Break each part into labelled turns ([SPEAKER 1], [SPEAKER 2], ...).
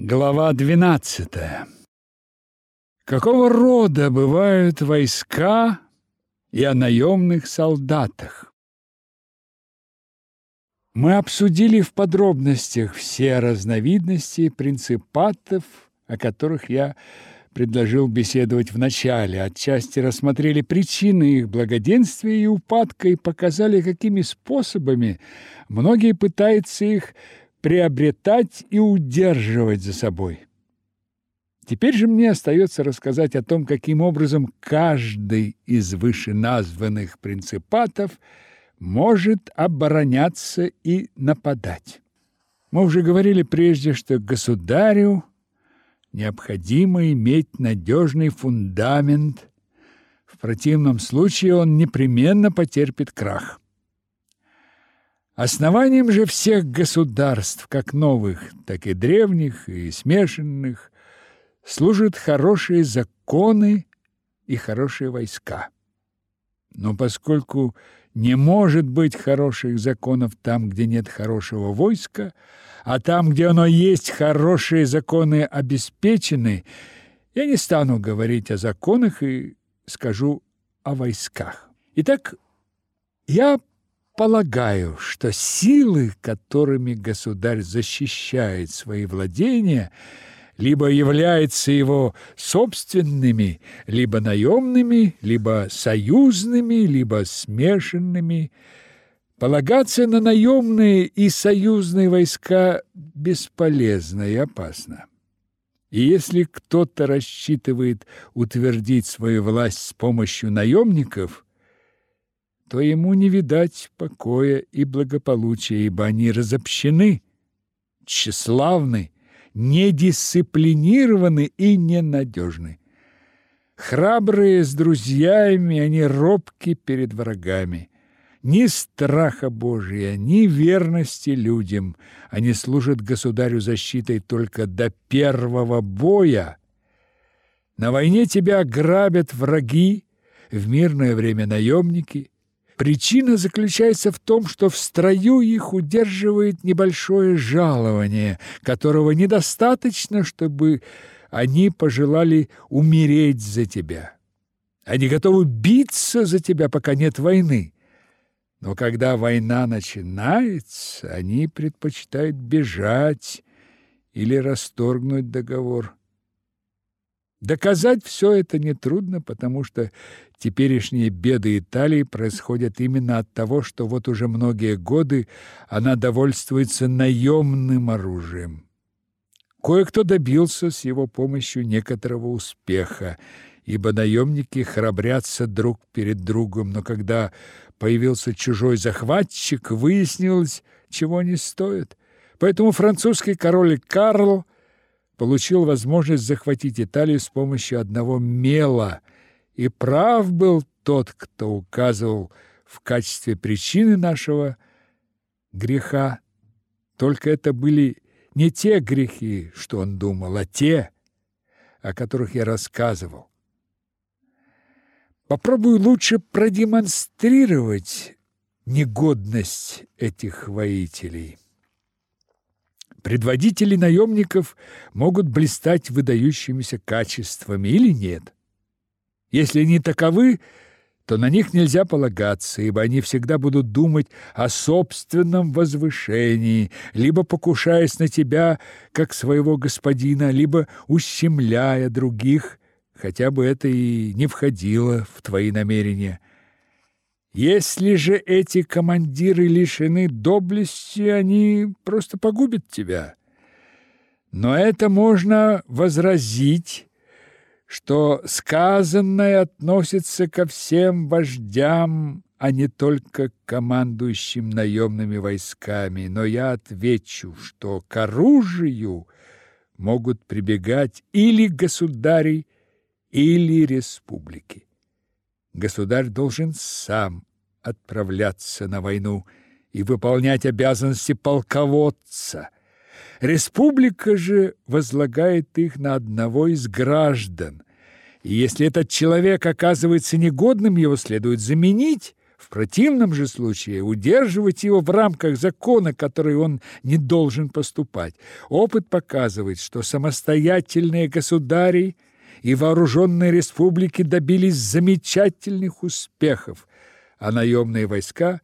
[SPEAKER 1] Глава 12. Какого рода бывают войска и о наемных солдатах? Мы обсудили в подробностях все разновидности принципатов, о которых я предложил беседовать в начале, отчасти рассмотрели причины их благоденствия и упадка и показали, какими способами многие пытаются их приобретать и удерживать за собой. Теперь же мне остается рассказать о том, каким образом каждый из вышеназванных принципатов может обороняться и нападать. Мы уже говорили прежде, что государю необходимо иметь надежный фундамент, в противном случае он непременно потерпит крах. Основанием же всех государств, как новых, так и древних и смешанных, служат хорошие законы и хорошие войска. Но поскольку не может быть хороших законов там, где нет хорошего войска, а там, где оно есть, хорошие законы обеспечены, я не стану говорить о законах и скажу о войсках. Итак, я полагаю, что силы, которыми государь защищает свои владения, либо являются его собственными, либо наемными, либо союзными, либо смешанными. Полагаться на наемные и союзные войска бесполезно и опасно. И если кто-то рассчитывает утвердить свою власть с помощью наемников – то ему не видать покоя и благополучия, ибо они разобщены, тщеславны, недисциплинированы и ненадежны. Храбрые с друзьями, они робки перед врагами. Ни страха Божия, ни верности людям. Они служат государю защитой только до первого боя. На войне тебя грабят враги, в мирное время наемники – Причина заключается в том, что в строю их удерживает небольшое жалование, которого недостаточно, чтобы они пожелали умереть за тебя. Они готовы биться за тебя, пока нет войны. Но когда война начинается, они предпочитают бежать или расторгнуть договор. Доказать все это нетрудно, потому что теперешние беды Италии происходят именно от того, что вот уже многие годы она довольствуется наемным оружием. Кое-кто добился с его помощью некоторого успеха, ибо наемники храбрятся друг перед другом, но когда появился чужой захватчик, выяснилось, чего они стоят. Поэтому французский король Карл – получил возможность захватить Италию с помощью одного мела, и прав был тот, кто указывал в качестве причины нашего греха. Только это были не те грехи, что он думал, а те, о которых я рассказывал. Попробую лучше продемонстрировать негодность этих воителей. Предводители наемников могут блистать выдающимися качествами или нет. Если они таковы, то на них нельзя полагаться, ибо они всегда будут думать о собственном возвышении, либо покушаясь на тебя, как своего господина, либо ущемляя других, хотя бы это и не входило в твои намерения. Если же эти командиры лишены доблести, они просто погубят тебя. Но это можно возразить, что сказанное относится ко всем вождям, а не только к командующим наемными войсками. Но я отвечу, что к оружию могут прибегать или государи, или республики. Государь должен сам отправляться на войну и выполнять обязанности полководца. Республика же возлагает их на одного из граждан. И если этот человек оказывается негодным, его следует заменить В противном же случае удерживать его в рамках закона, который он не должен поступать. Опыт показывает, что самостоятельные государи и вооруженные республики добились замечательных успехов, а наемные войска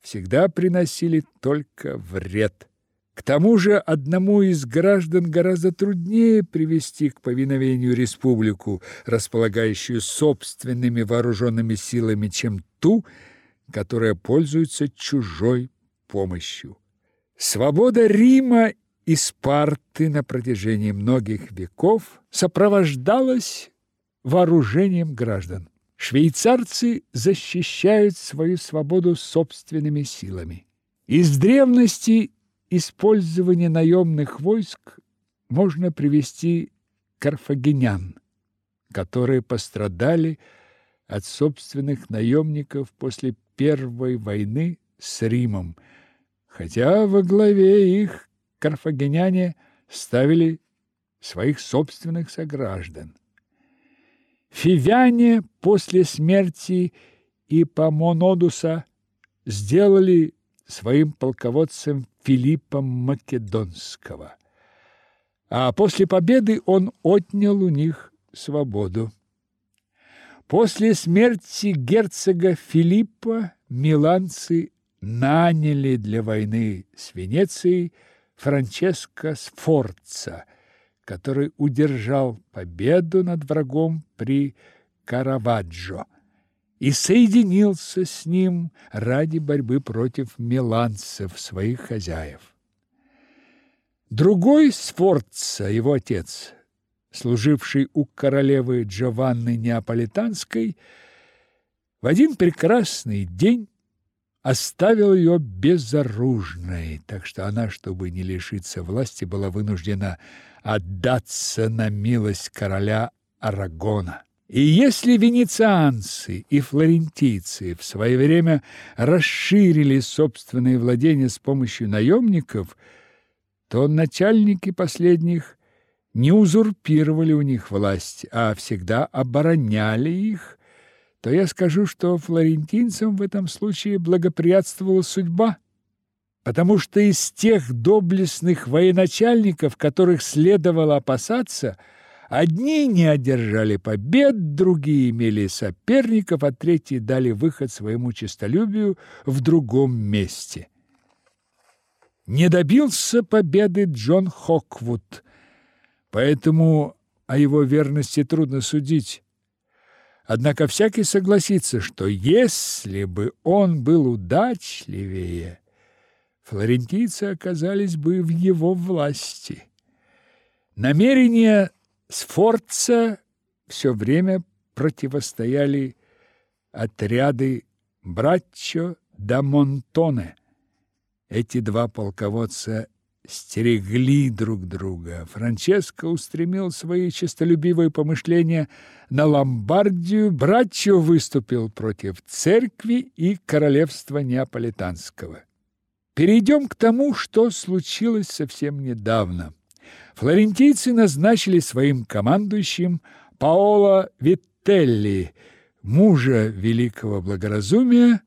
[SPEAKER 1] всегда приносили только вред. К тому же одному из граждан гораздо труднее привести к повиновению республику, располагающую собственными вооруженными силами, чем ту, которая пользуется чужой помощью. Свобода Рима и Спарты на протяжении многих веков сопровождалась вооружением граждан. Швейцарцы защищают свою свободу собственными силами. Из древности использование наемных войск можно привести карфагенян, которые пострадали от собственных наемников после Первой войны с Римом, хотя во главе их карфагеняне ставили своих собственных сограждан. Фивяне после смерти Ипомонодуса сделали своим полководцем Филиппом Македонского. А после победы он отнял у них свободу. После смерти герцога Филиппа миланцы наняли для войны с Венецией Франческо Сфорца, который удержал победу над врагом при Караваджо и соединился с ним ради борьбы против миланцев, своих хозяев. Другой Сфорца, его отец, служивший у королевы Джованны Неаполитанской, в один прекрасный день оставил ее безоружной, так что она, чтобы не лишиться власти, была вынуждена отдаться на милость короля Арагона. И если венецианцы и флорентийцы в свое время расширили собственные владения с помощью наемников, то начальники последних не узурпировали у них власть, а всегда обороняли их, то я скажу, что флорентинцам в этом случае благоприятствовала судьба, потому что из тех доблестных военачальников, которых следовало опасаться – Одни не одержали побед, другие имели соперников, а третьи дали выход своему честолюбию в другом месте. Не добился победы Джон Хоквуд, поэтому о его верности трудно судить. Однако всякий согласится, что если бы он был удачливее, флорентийцы оказались бы в его власти. Намерения Сфорца все время противостояли отряды Браччо да Монтоне. Эти два полководца стерегли друг друга. Франческо устремил свои честолюбивые помышления на Ломбардию, Браччо выступил против церкви и королевства Неаполитанского. Перейдем к тому, что случилось совсем недавно. Флорентийцы назначили своим командующим Паоло Вителли, мужа великого благоразумия,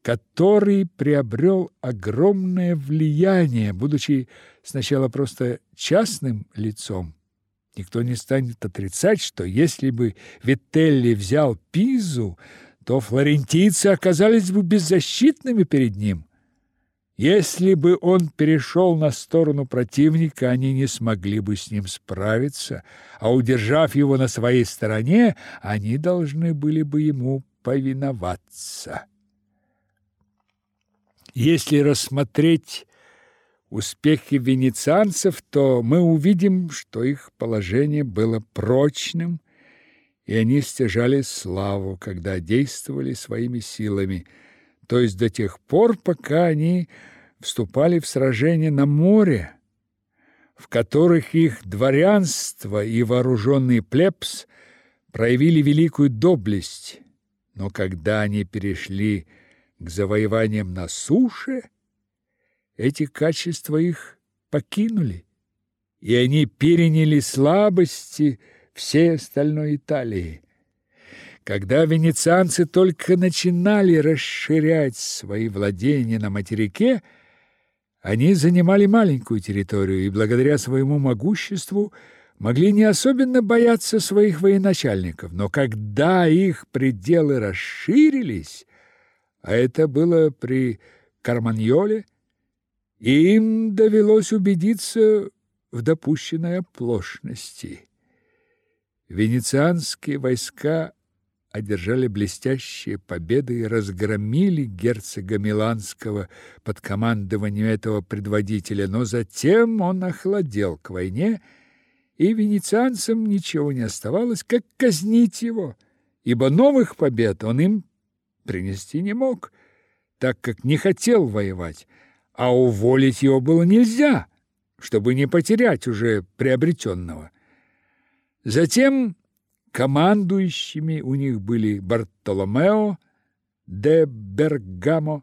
[SPEAKER 1] который приобрел огромное влияние, будучи сначала просто частным лицом. Никто не станет отрицать, что если бы Вителли взял Пизу, то флорентийцы оказались бы беззащитными перед ним. Если бы он перешел на сторону противника, они не смогли бы с ним справиться, а удержав его на своей стороне, они должны были бы ему повиноваться. Если рассмотреть успехи венецианцев, то мы увидим, что их положение было прочным, и они стяжали славу, когда действовали своими силами, то есть до тех пор, пока они вступали в сражения на море, в которых их дворянство и вооруженный плебс проявили великую доблесть, но когда они перешли к завоеваниям на суше, эти качества их покинули, и они переняли слабости всей остальной Италии. Когда венецианцы только начинали расширять свои владения на материке, они занимали маленькую территорию и благодаря своему могуществу могли не особенно бояться своих военачальников, но когда их пределы расширились, а это было при Карманьоле, им довелось убедиться в допущенной оплошности. Венецианские войска одержали блестящие победы и разгромили герцога Миланского под командованием этого предводителя, но затем он охладел к войне, и венецианцам ничего не оставалось, как казнить его, ибо новых побед он им принести не мог, так как не хотел воевать, а уволить его было нельзя, чтобы не потерять уже приобретенного. Затем Командующими у них были Бартоломео де Бергамо,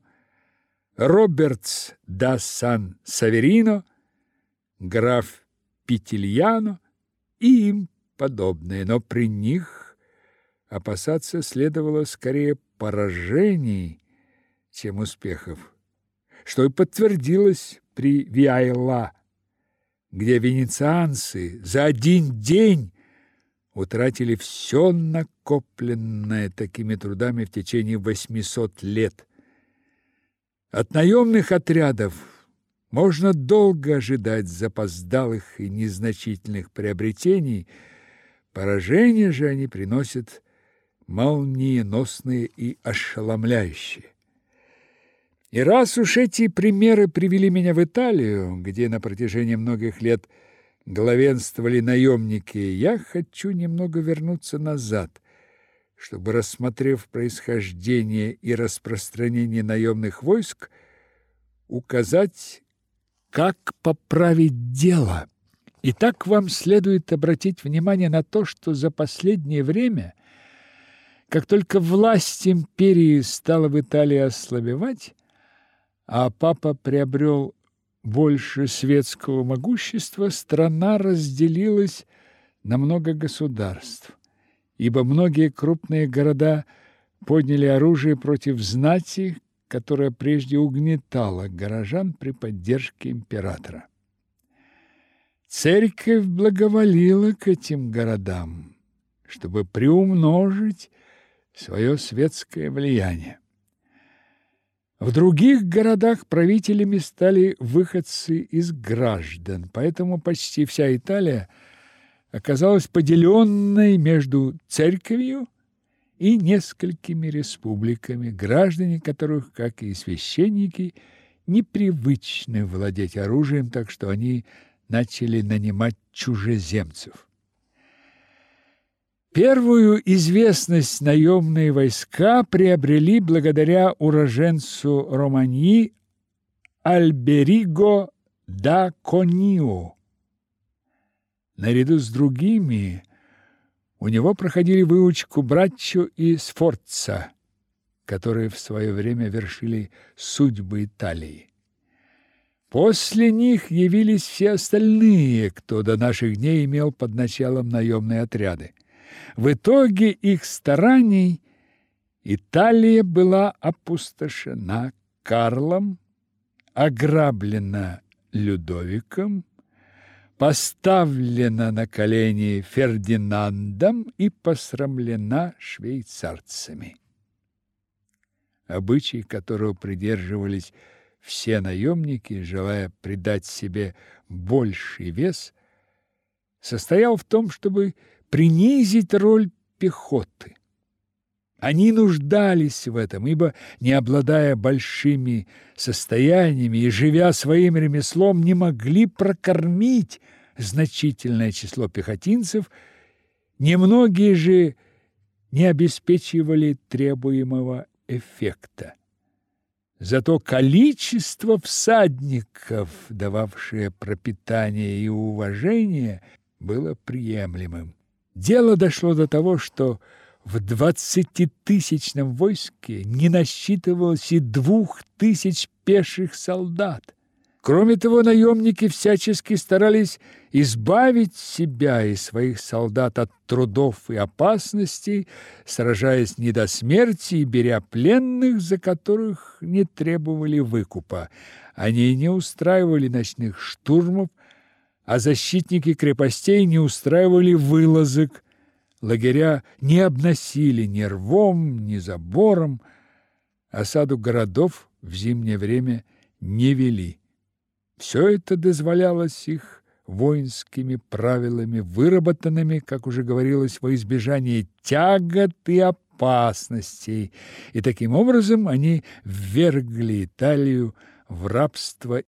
[SPEAKER 1] Робертс да Сан-Саверино, граф Петильяно и им подобные, но при них опасаться следовало скорее поражений, чем успехов, что и подтвердилось при Виайла, где венецианцы за один день утратили все накопленное такими трудами в течение 800 лет. От наемных отрядов можно долго ожидать запоздалых и незначительных приобретений, поражения же они приносят молниеносные и ошеломляющие. И раз уж эти примеры привели меня в Италию, где на протяжении многих лет – главенствовали наемники, я хочу немного вернуться назад, чтобы, рассмотрев происхождение и распространение наемных войск, указать, как поправить дело. И так вам следует обратить внимание на то, что за последнее время, как только власть империи стала в Италии ослабевать, а папа приобрел больше светского могущества, страна разделилась на много государств, ибо многие крупные города подняли оружие против знати, которая прежде угнетала горожан при поддержке императора. Церковь благоволила к этим городам, чтобы приумножить свое светское влияние. В других городах правителями стали выходцы из граждан, поэтому почти вся Италия оказалась поделенной между церковью и несколькими республиками, граждане которых, как и священники, непривычны владеть оружием, так что они начали нанимать чужеземцев. Первую известность наемные войска приобрели благодаря уроженцу Романьи Альбериго да Конио. Наряду с другими у него проходили выучку Браччо и Сфорца, которые в свое время вершили судьбы Италии. После них явились все остальные, кто до наших дней имел под началом наемные отряды. В итоге их стараний Италия была опустошена Карлом, ограблена Людовиком, поставлена на колени Фердинандом и посрамлена швейцарцами. Обычай, которого придерживались все наемники, желая придать себе больший вес, состоял в том, чтобы принизить роль пехоты. Они нуждались в этом, ибо, не обладая большими состояниями и живя своим ремеслом, не могли прокормить значительное число пехотинцев, немногие же не обеспечивали требуемого эффекта. Зато количество всадников, дававшее пропитание и уважение, было приемлемым. Дело дошло до того, что в двадцатитысячном войске не насчитывалось и двух тысяч пеших солдат. Кроме того, наемники всячески старались избавить себя и своих солдат от трудов и опасностей, сражаясь не до смерти и беря пленных, за которых не требовали выкупа. Они не устраивали ночных штурмов, а защитники крепостей не устраивали вылазок. Лагеря не обносили ни рвом, ни забором, осаду городов в зимнее время не вели. Все это дозволялось их воинскими правилами, выработанными, как уже говорилось, во избежание тягот и опасностей, и таким образом они ввергли Италию в рабство